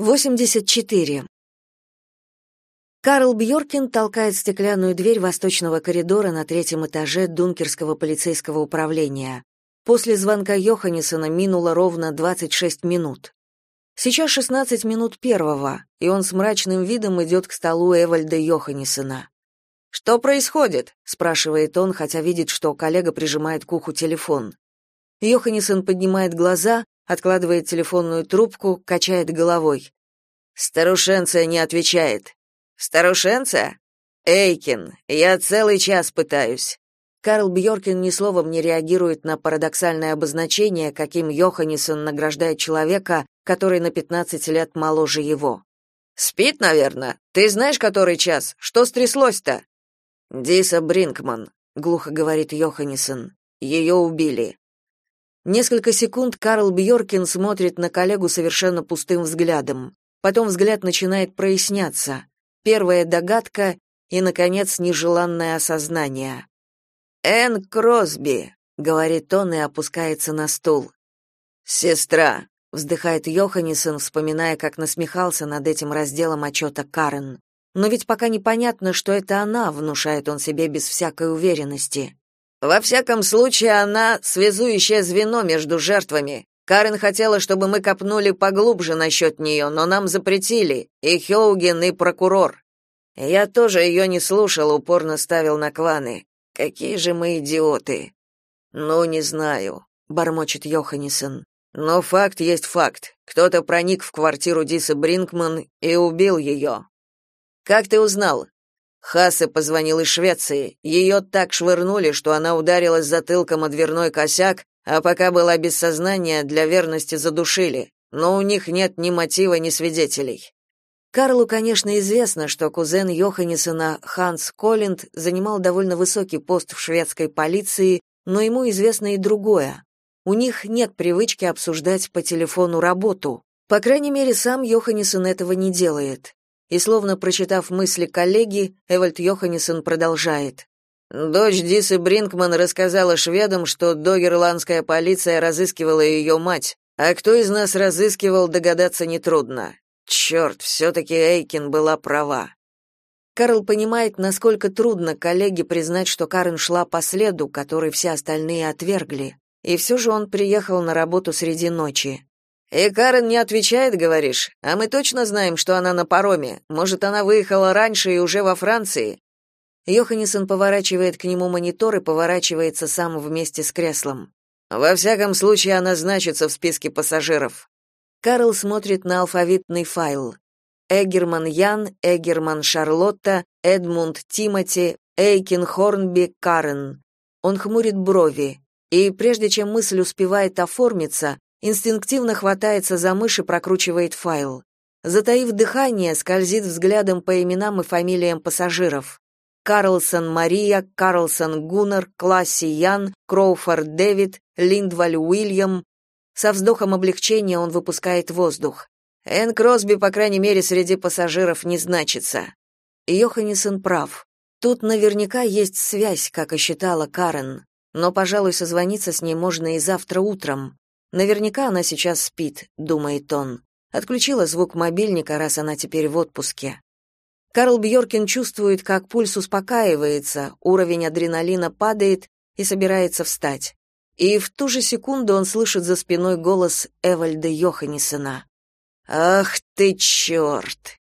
84. Карл Бьоркин толкает стеклянную дверь восточного коридора на третьем этаже Дункерского полицейского управления. После звонка Йоханнесона минуло ровно 26 минут. Сейчас 16 минут первого, и он с мрачным видом идет к столу Эвальда Йоханнесона. «Что происходит?» — спрашивает он, хотя видит, что коллега прижимает к уху телефон. Йоханнессон поднимает глаза, откладывает телефонную трубку, качает головой. Старушенция не отвечает. Старушенция? Эйкин, я целый час пытаюсь. Карл Бьоркин ни словом не реагирует на парадоксальное обозначение, каким Йоханнессон награждает человека, который на 15 лет моложе его. Спит, наверное. Ты знаешь, который час? Что стряслось-то? Диса Бринкман, глухо говорит Йоханнессон. Ее убили. Несколько секунд Карл Бьоркин смотрит на коллегу совершенно пустым взглядом. Потом взгляд начинает проясняться. Первая догадка и, наконец, нежеланное осознание. «Энн Кросби», — говорит он и опускается на стул. «Сестра», — вздыхает Йоханнессон, вспоминая, как насмехался над этим разделом отчета Карен. Но ведь пока непонятно, что это она, внушает он себе без всякой уверенности. Во всяком случае, она связующее звено между жертвами. Карен хотела, чтобы мы копнули поглубже насчет нее, но нам запретили, и Хеуген, и прокурор. Я тоже ее не слушал, упорно ставил на кваны. Какие же мы идиоты. Ну, не знаю, бормочет Йоханнесен. Но факт есть факт. Кто-то проник в квартиру Дисы Бринкман и убил ее. Как ты узнал? Хасе позвонил из Швеции. Ее так швырнули, что она ударилась затылком о дверной косяк, а пока была без сознания, для верности задушили. Но у них нет ни мотива, ни свидетелей. Карлу, конечно, известно, что кузен Йоханнесона Ханс Коллинд занимал довольно высокий пост в шведской полиции, но ему известно и другое. У них нет привычки обсуждать по телефону работу. По крайней мере, сам Йоханнессон этого не делает. И словно прочитав мысли коллеги, Эвальд Йоханнессон продолжает. Дочь Дисы Бринкман рассказала шведам, что догерландская полиция разыскивала ее мать, а кто из нас разыскивал, догадаться нетрудно. Черт, все-таки Эйкин была права. Карл понимает, насколько трудно коллеге признать, что Карен шла по следу, который все остальные отвергли. И все же он приехал на работу среди ночи. «И Карен не отвечает, говоришь? А мы точно знаем, что она на пароме. Может, она выехала раньше и уже во Франции?» Йоханнессон поворачивает к нему монитор и поворачивается сам вместе с креслом. «Во всяком случае, она значится в списке пассажиров». Карл смотрит на алфавитный файл. Эгерман Ян, Эгерман Шарлотта, Эдмунд Тимоти, Эйкин Хорнби Карен. Он хмурит брови, и прежде чем мысль успевает оформиться, инстинктивно хватается за мышь и прокручивает файл. Затаив дыхание, скользит взглядом по именам и фамилиям пассажиров. Карлсон Мария, Карлсон Гуннер, Класси Ян, Кроуфорд Дэвид, Линдваль Уильям. Со вздохом облегчения он выпускает воздух. Энн Кросби, по крайней мере, среди пассажиров не значится. Йоханнессон прав. Тут наверняка есть связь, как и считала Карен. Но, пожалуй, созвониться с ней можно и завтра утром. Наверняка она сейчас спит, думает он. Отключила звук мобильника, раз она теперь в отпуске. Карл Бьоркин чувствует, как пульс успокаивается, уровень адреналина падает и собирается встать. И в ту же секунду он слышит за спиной голос Эвальда Йоханнесена. «Ах ты черт!»